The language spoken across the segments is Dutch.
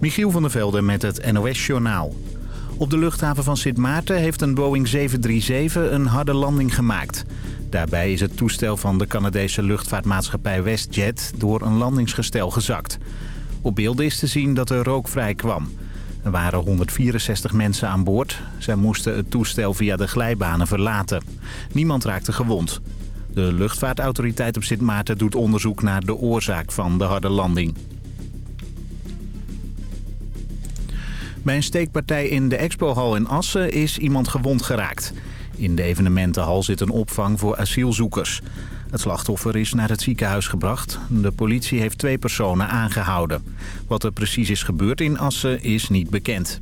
Michiel van der Velde met het NOS-journaal. Op de luchthaven van Sint Maarten heeft een Boeing 737 een harde landing gemaakt. Daarbij is het toestel van de Canadese luchtvaartmaatschappij WestJet door een landingsgestel gezakt. Op beelden is te zien dat er rook vrij kwam. Er waren 164 mensen aan boord. Zij moesten het toestel via de glijbanen verlaten. Niemand raakte gewond. De luchtvaartautoriteit op Sint Maarten doet onderzoek naar de oorzaak van de harde landing. Bij een steekpartij in de expohal in Assen is iemand gewond geraakt. In de evenementenhal zit een opvang voor asielzoekers. Het slachtoffer is naar het ziekenhuis gebracht. De politie heeft twee personen aangehouden. Wat er precies is gebeurd in Assen is niet bekend.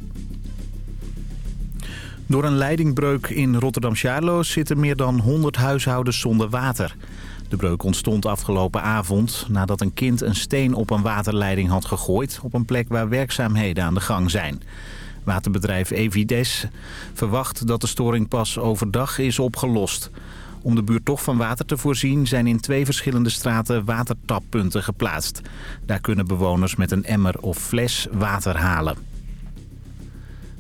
Door een leidingbreuk in Rotterdam-Charloes zitten meer dan 100 huishoudens zonder water. De breuk ontstond afgelopen avond nadat een kind een steen op een waterleiding had gegooid... op een plek waar werkzaamheden aan de gang zijn. Waterbedrijf Evides verwacht dat de storing pas overdag is opgelost. Om de buurt toch van water te voorzien zijn in twee verschillende straten watertappunten geplaatst. Daar kunnen bewoners met een emmer of fles water halen.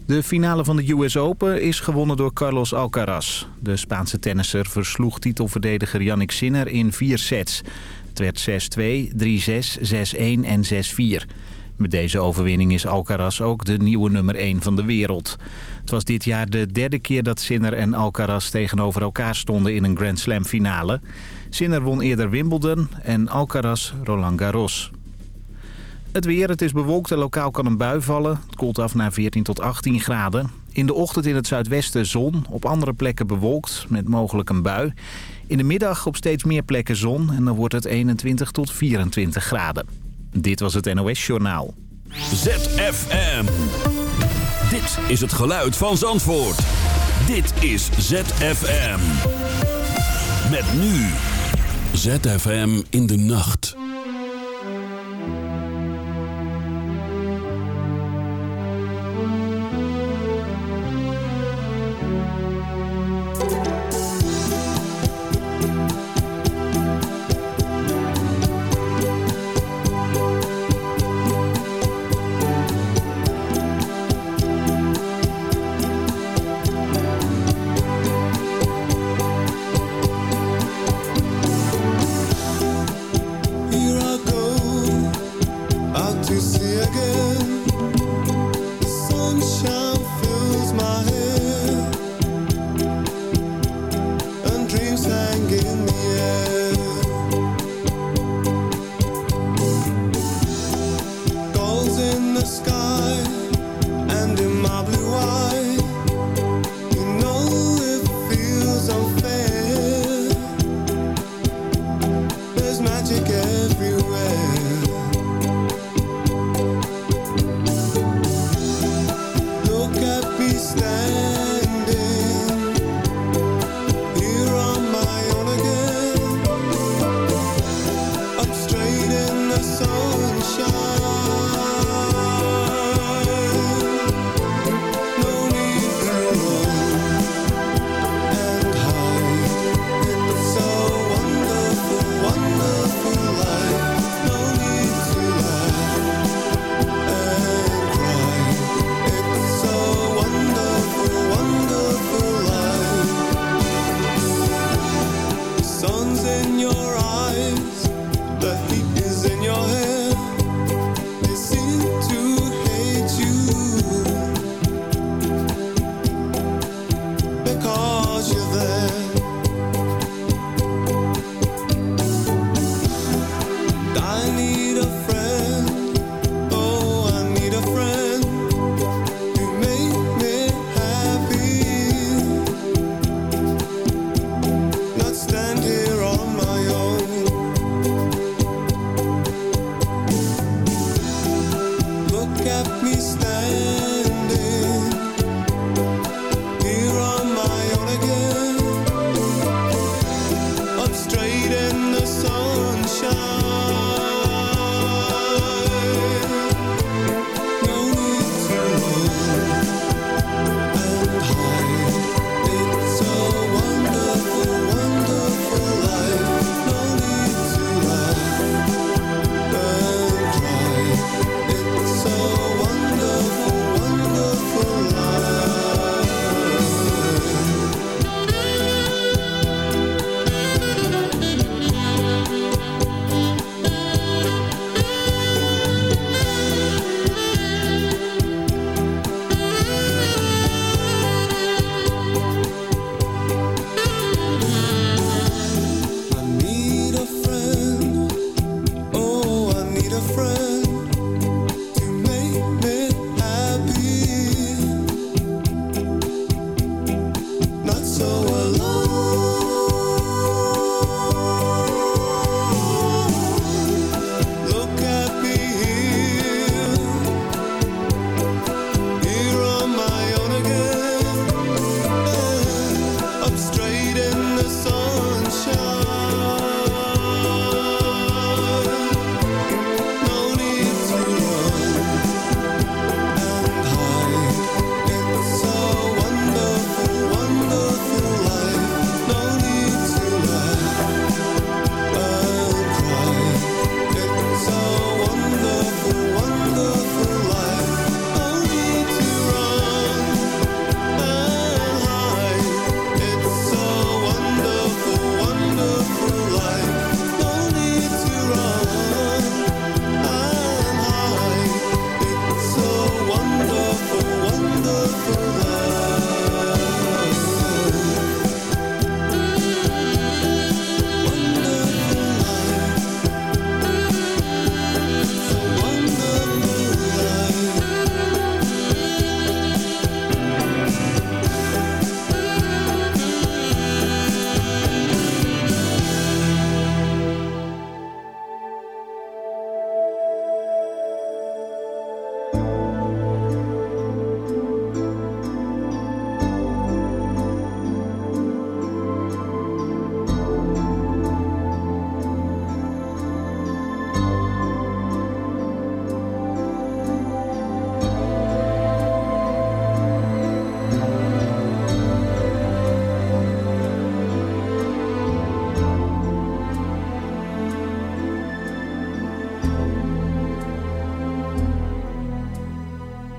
De finale van de US Open is gewonnen door Carlos Alcaraz. De Spaanse tennisser versloeg titelverdediger Yannick Sinner in vier sets. Het werd 6-2, 3-6, 6-1 en 6-4. Met deze overwinning is Alcaraz ook de nieuwe nummer 1 van de wereld. Het was dit jaar de derde keer dat Sinner en Alcaraz tegenover elkaar stonden in een Grand Slam finale. Sinner won eerder Wimbledon en Alcaraz Roland Garros. Het weer, het is bewolkt en lokaal kan een bui vallen. Het koelt af naar 14 tot 18 graden. In de ochtend in het zuidwesten zon, op andere plekken bewolkt met mogelijk een bui. In de middag op steeds meer plekken zon en dan wordt het 21 tot 24 graden. Dit was het NOS Journaal. ZFM. Dit is het geluid van Zandvoort. Dit is ZFM. Met nu. ZFM in de nacht.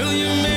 Will you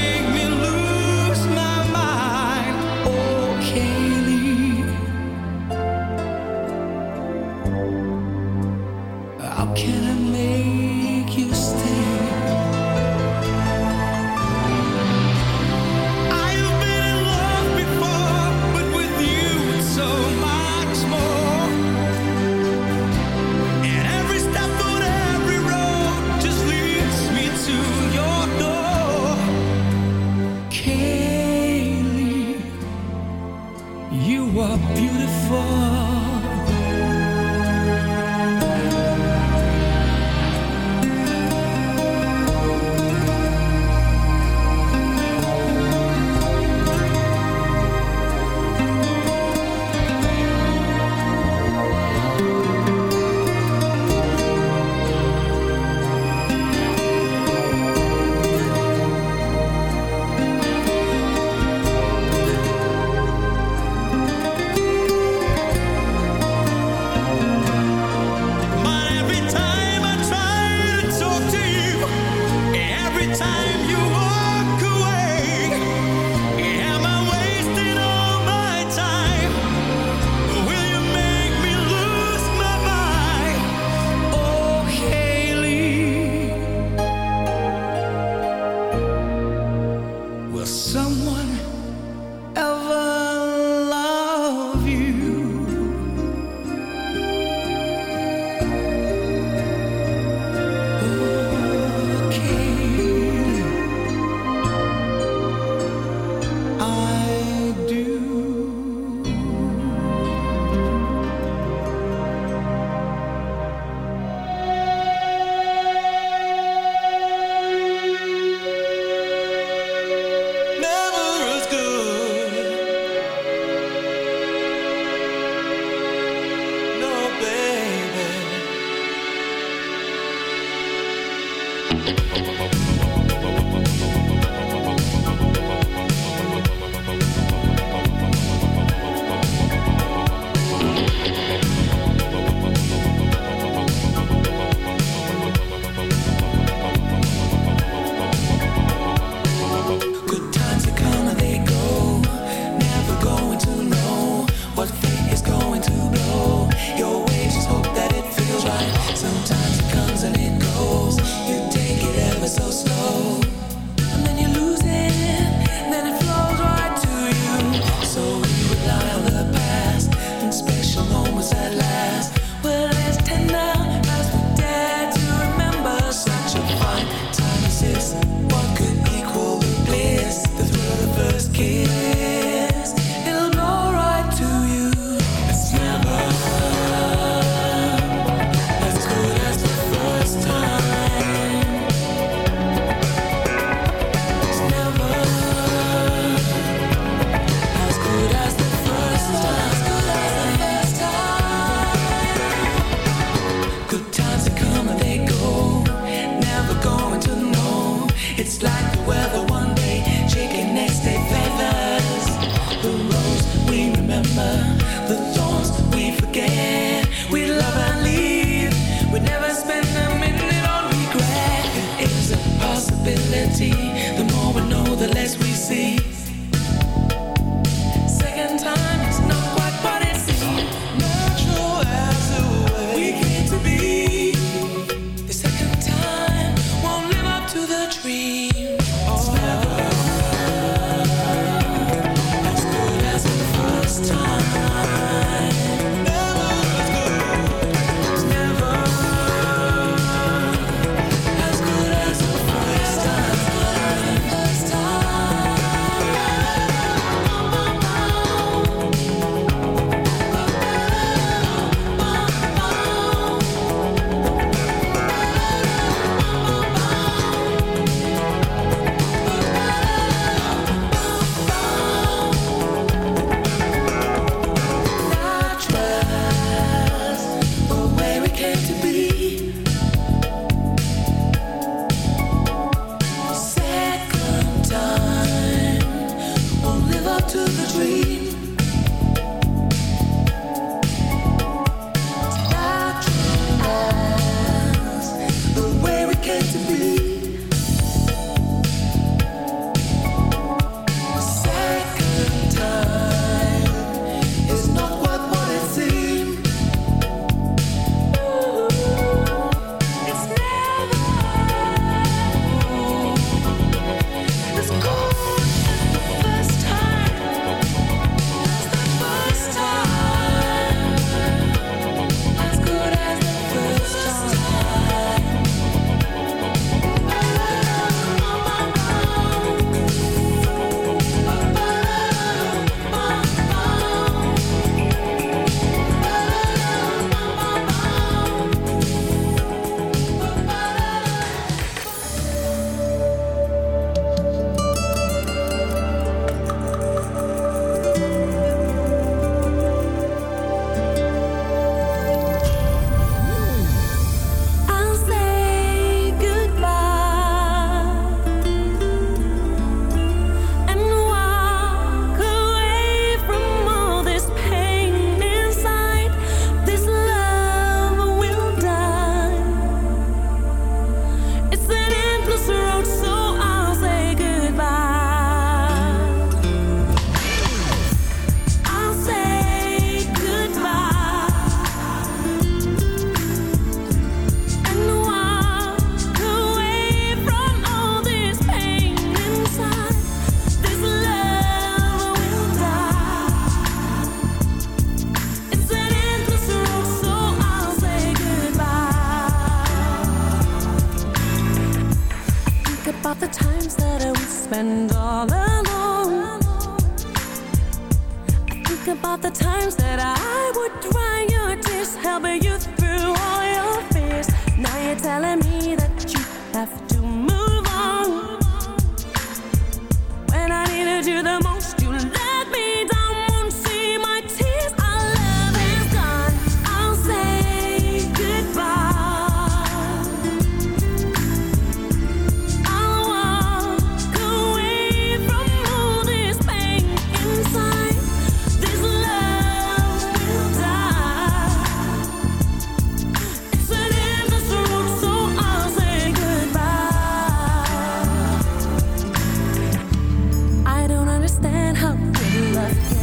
love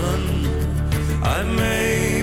done. I made.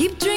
Keep dreaming.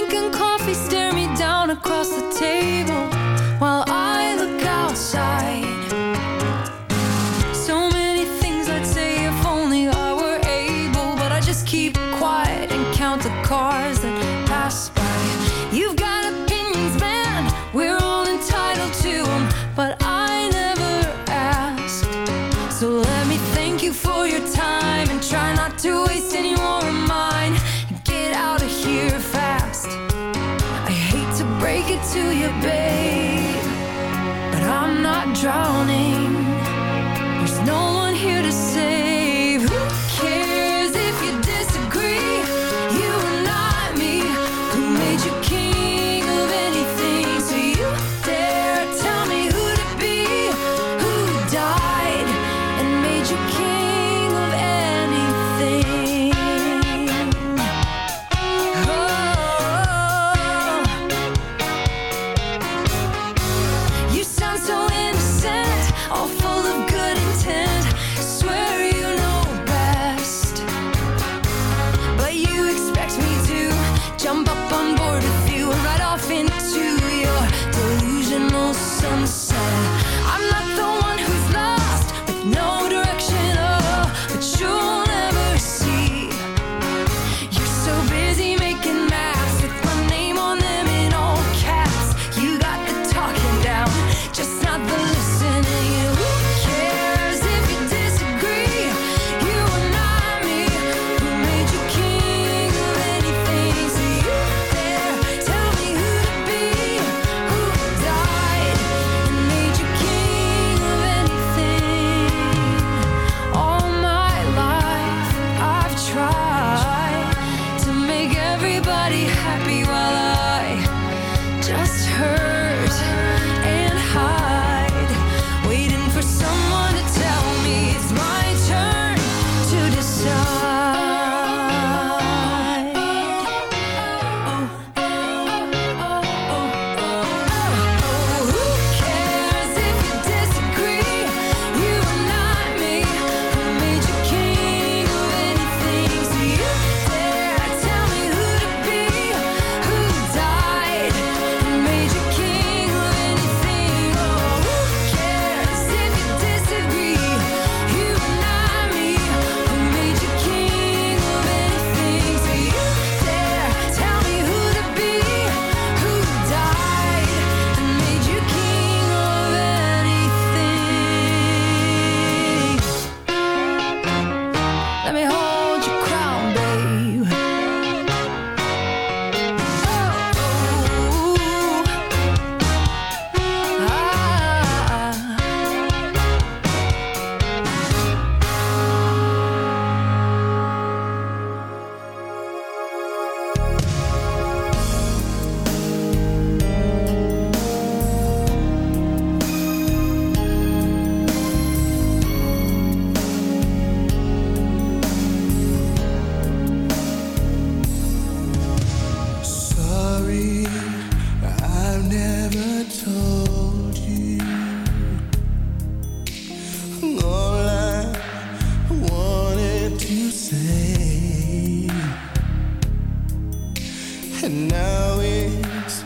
Now it's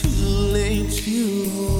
too late to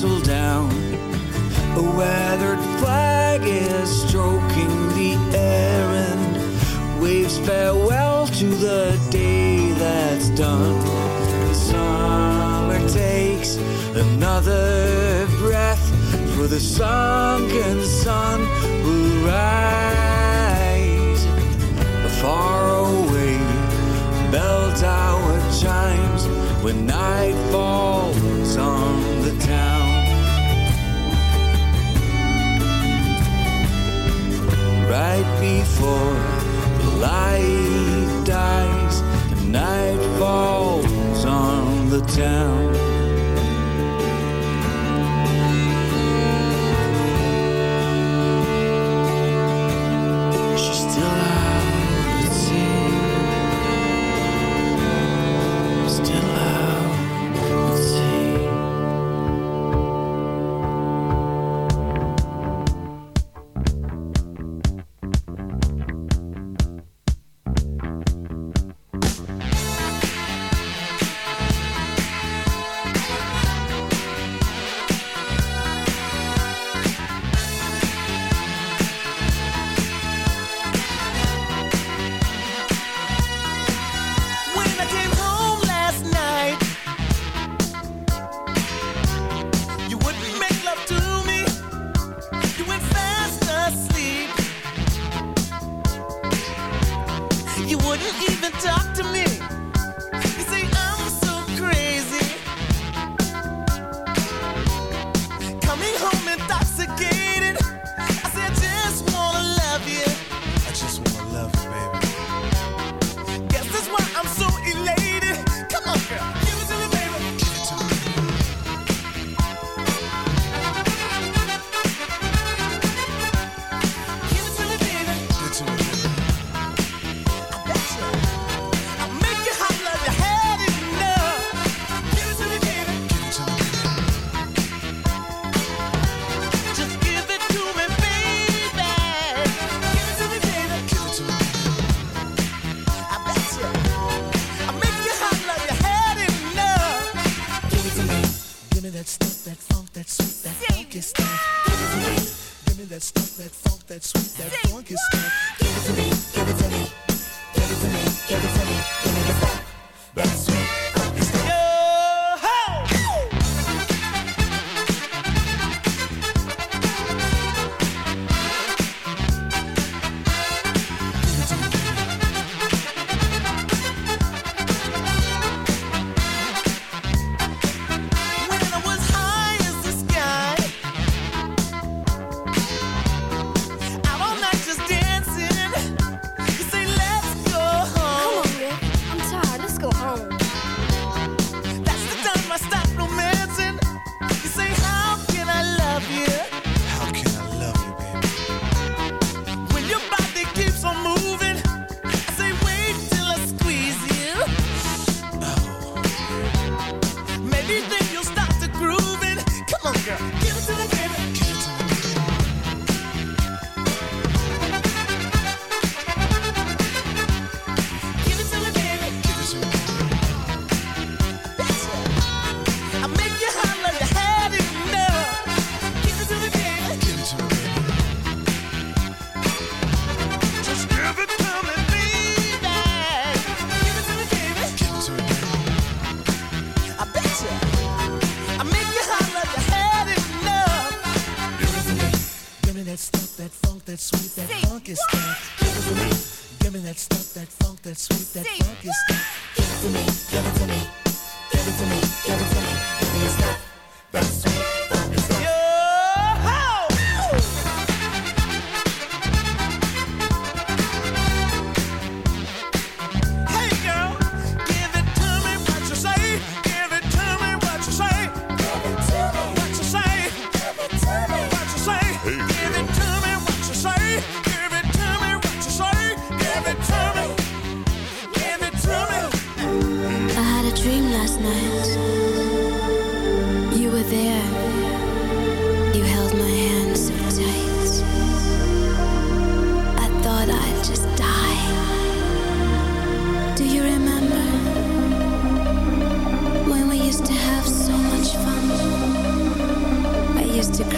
down. A weathered flag is stroking the air and waves farewell to the day that's done. Summer takes another breath, for the sunken down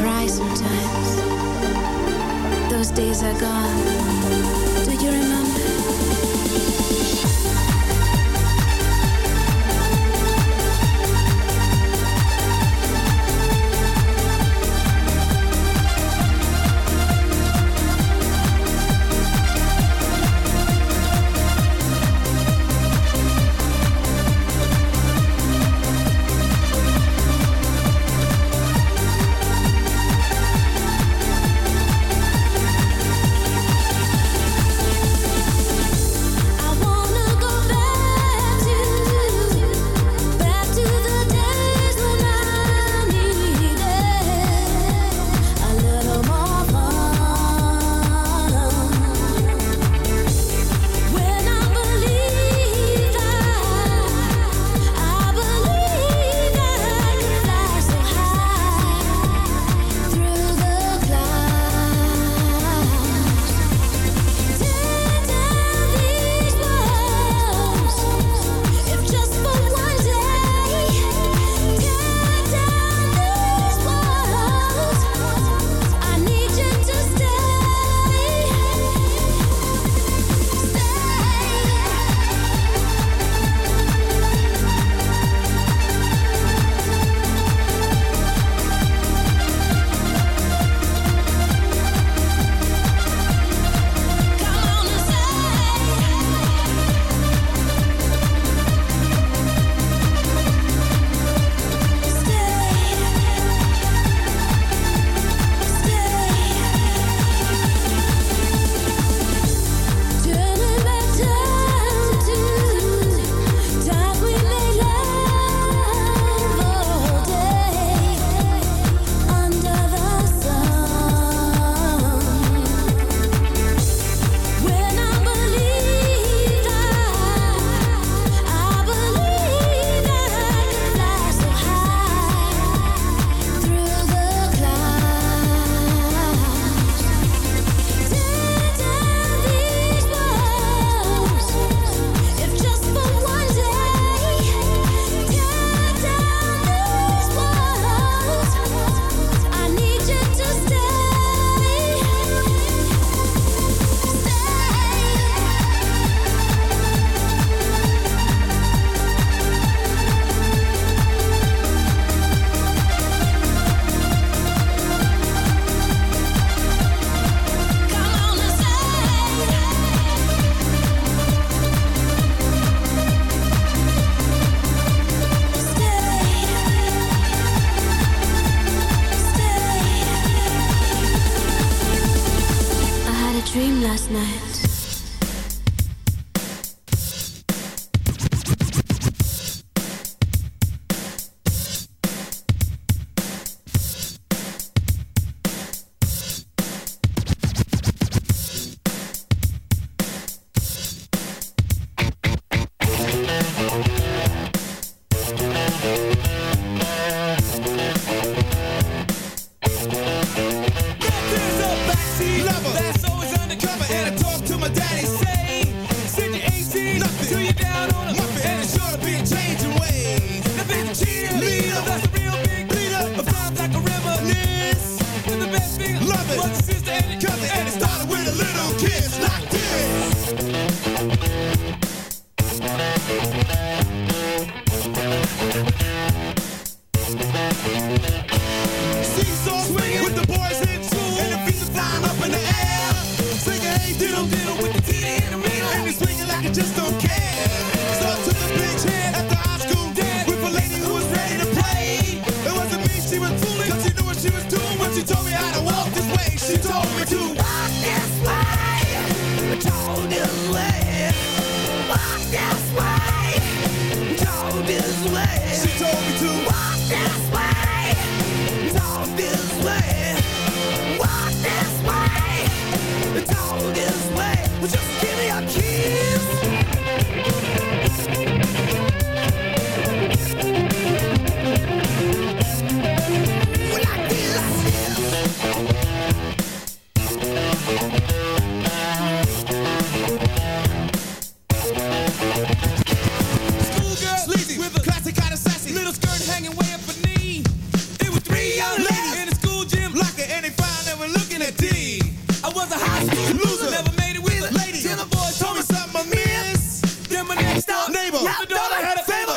cry sometimes. Those days are gone. Favor,